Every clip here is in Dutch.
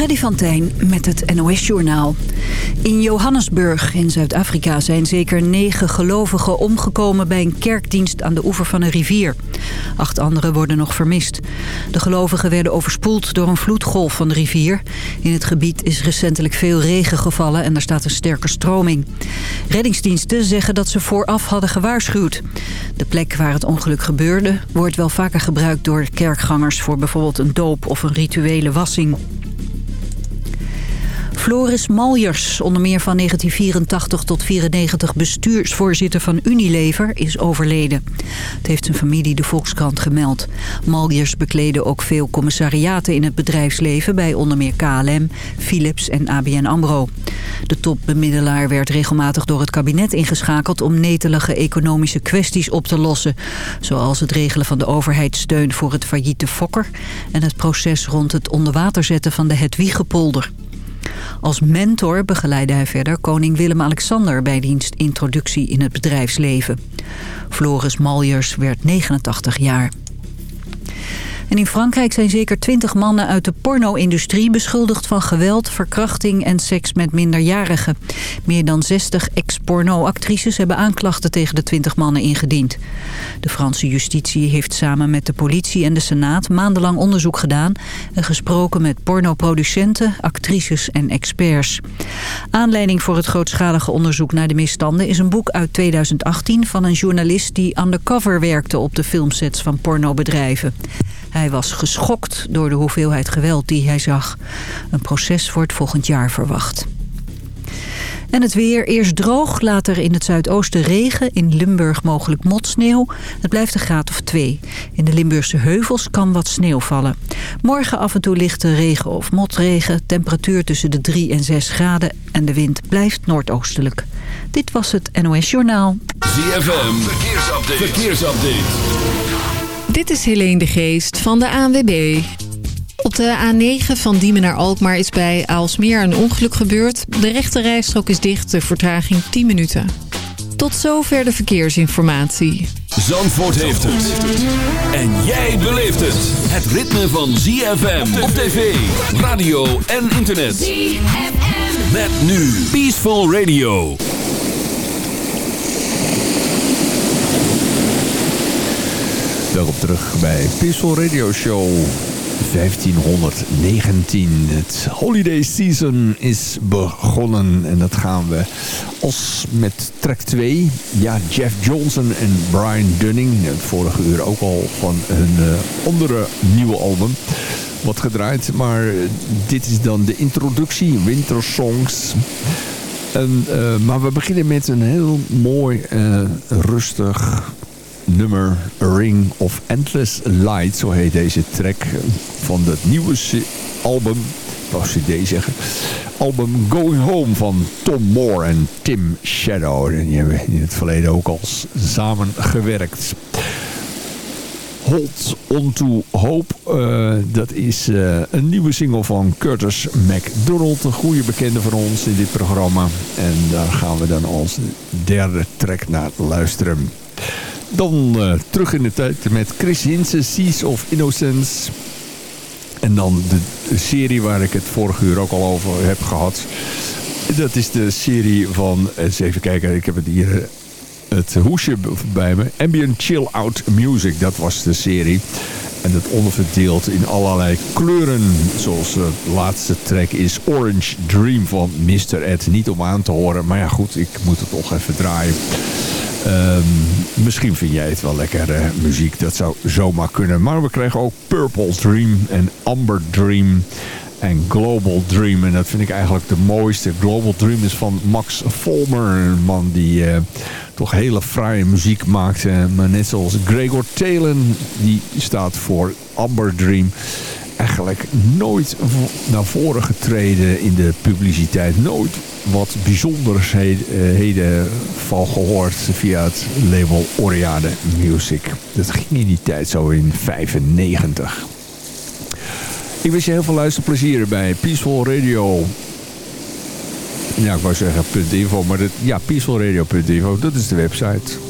Freddy van Tijn met het NOS-journaal. In Johannesburg in Zuid-Afrika zijn zeker negen gelovigen omgekomen... bij een kerkdienst aan de oever van een rivier. Acht anderen worden nog vermist. De gelovigen werden overspoeld door een vloedgolf van de rivier. In het gebied is recentelijk veel regen gevallen en er staat een sterke stroming. Reddingsdiensten zeggen dat ze vooraf hadden gewaarschuwd. De plek waar het ongeluk gebeurde wordt wel vaker gebruikt door kerkgangers... voor bijvoorbeeld een doop of een rituele wassing. Floris Maljers, onder meer van 1984 tot 94 bestuursvoorzitter van Unilever, is overleden. Het heeft zijn familie de Volkskrant gemeld. Maljers bekleedde ook veel commissariaten in het bedrijfsleven bij onder meer KLM, Philips en ABN AMRO. De topbemiddelaar werd regelmatig door het kabinet ingeschakeld om netelige economische kwesties op te lossen. Zoals het regelen van de overheidssteun voor het failliete Fokker en het proces rond het onderwater zetten van de Hedwiegepolder. Als mentor begeleidde hij verder koning Willem-Alexander... bij diens introductie in het bedrijfsleven. Floris Maljers werd 89 jaar. In Frankrijk zijn zeker twintig mannen uit de porno-industrie beschuldigd van geweld, verkrachting en seks met minderjarigen. Meer dan 60 ex-porno-actrices hebben aanklachten tegen de 20 mannen ingediend. De Franse justitie heeft samen met de politie en de Senaat maandenlang onderzoek gedaan en gesproken met pornoproducenten, actrices en experts. Aanleiding voor het grootschalige onderzoek naar de misstanden is een boek uit 2018 van een journalist die undercover werkte op de filmsets van pornobedrijven. Hij was geschokt door de hoeveelheid geweld die hij zag. Een proces wordt volgend jaar verwacht. En het weer, eerst droog, later in het zuidoosten regen. In Limburg mogelijk motsneeuw. Het blijft een graad of twee. In de Limburgse heuvels kan wat sneeuw vallen. Morgen af en toe lichte regen of motregen. Temperatuur tussen de 3 en 6 graden. En de wind blijft noordoostelijk. Dit was het NOS Journaal. ZFM, verkeersupdate. verkeersupdate. Dit is Helene de Geest van de ANWB. Op de A9 van Diemen naar Alkmaar is bij Aalsmeer een ongeluk gebeurd. De rechte rijstrook is dicht, de vertraging 10 minuten. Tot zover de verkeersinformatie. Zandvoort heeft het. En jij beleeft het. Het ritme van ZFM op tv, radio en internet. ZFM. Met nu Peaceful Radio. Welkom terug bij Peaceful Radio Show 1519. Het holiday season is begonnen en dat gaan we als met track 2. Ja, Jeff Johnson en Brian Dunning. Het vorige uur ook al van hun uh, andere nieuwe album wat gedraaid. Maar dit is dan de introductie, Winter Songs. En, maar we beginnen met een heel mooi, uh, rustig nummer Ring of Endless Light, zo heet deze track van het nieuwe album, wou cd zeggen, album Going Home van Tom Moore en Tim Shadow. En die hebben in het verleden ook al samen gewerkt. Hold On To Hope. Uh, dat is uh, een nieuwe single van Curtis McDonald. Een goede bekende van ons in dit programma. En daar gaan we dan als derde track naar luisteren. Dan uh, terug in de tijd met Chris Hinsen, Seas of Innocence. En dan de serie waar ik het vorige uur ook al over heb gehad. Dat is de serie van, eens even kijken, ik heb het hier eh, het hoesje bij me. Ambient Chill Out Music, dat was de serie. En dat onderverdeeld in allerlei kleuren. Zoals de laatste track is Orange Dream van Mr. Ed. Niet om aan te horen, maar ja goed, ik moet het toch even draaien. Um, misschien vind jij het wel lekker uh, muziek. Dat zou zomaar kunnen. Maar we krijgen ook Purple Dream en Amber Dream en Global Dream. En dat vind ik eigenlijk de mooiste. Global Dream is van Max Volmer. Een man die uh, toch hele fraaie muziek maakt. Uh, maar net zoals Gregor Talen. Die staat voor Amber Dream eigenlijk nooit naar voren getreden in de publiciteit. Nooit wat bijzonderheden van gehoord via het label Oriade Music. Dat ging in die tijd zo in 95. Ik wens je heel veel luisterplezier bij Peaceful Radio. Ja, ik wou zeggen .info, maar dat, ja, peacefulradio.info, dat is de website.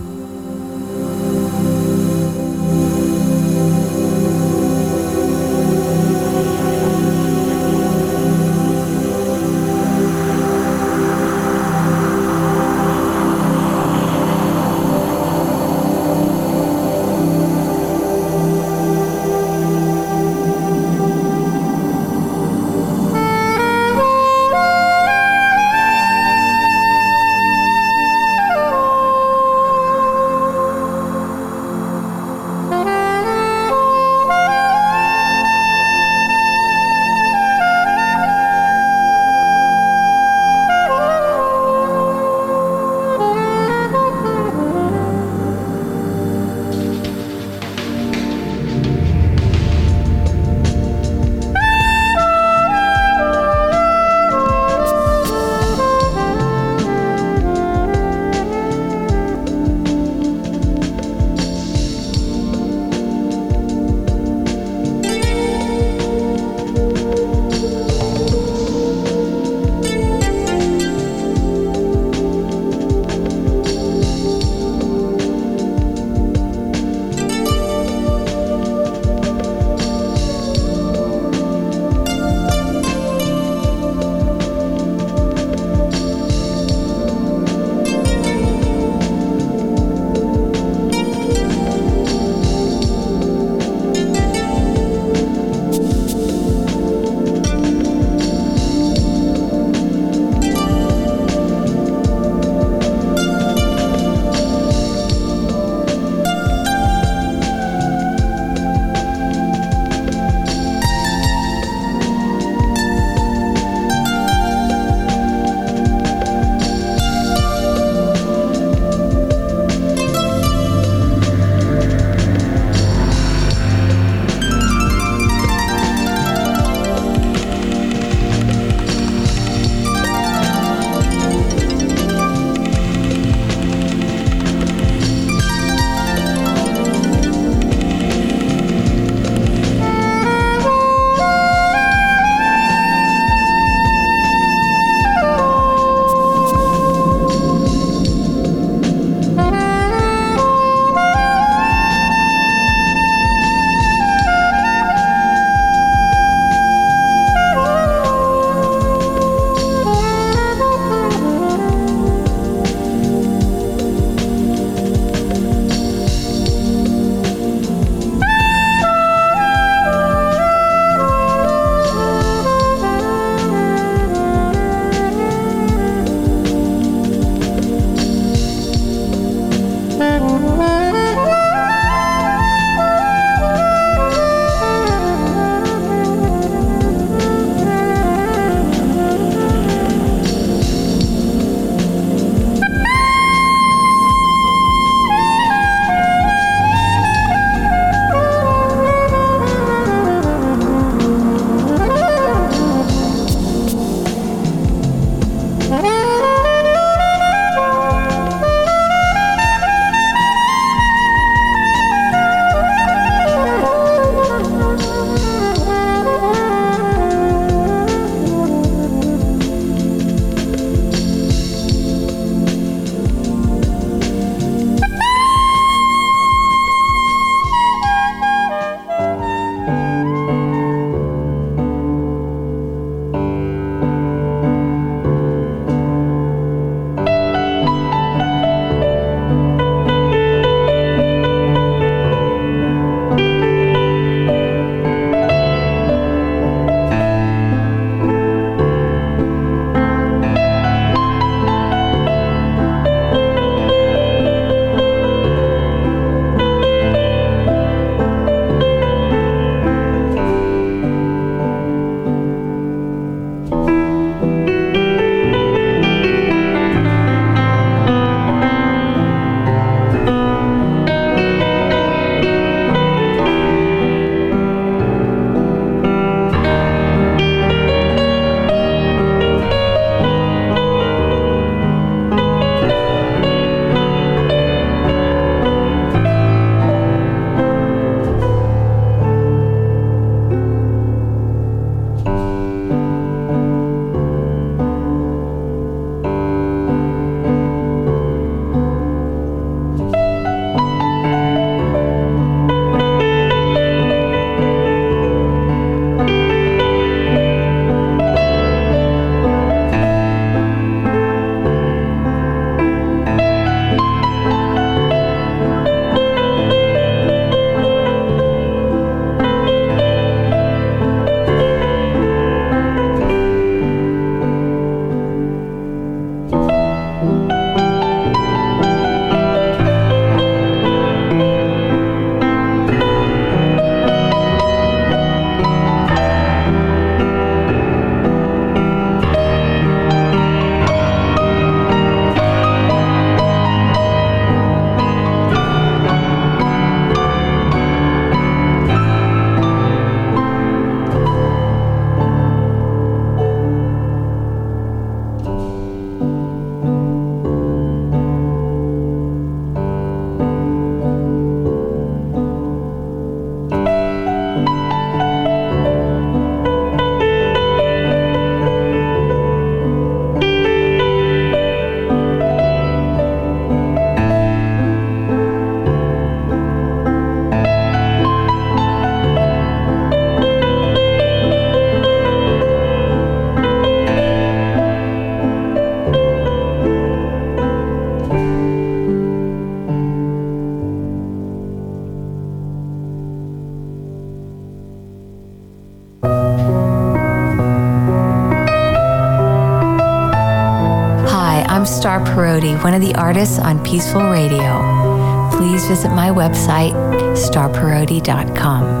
One of the artists on Peaceful Radio. Please visit my website, starparodi.com.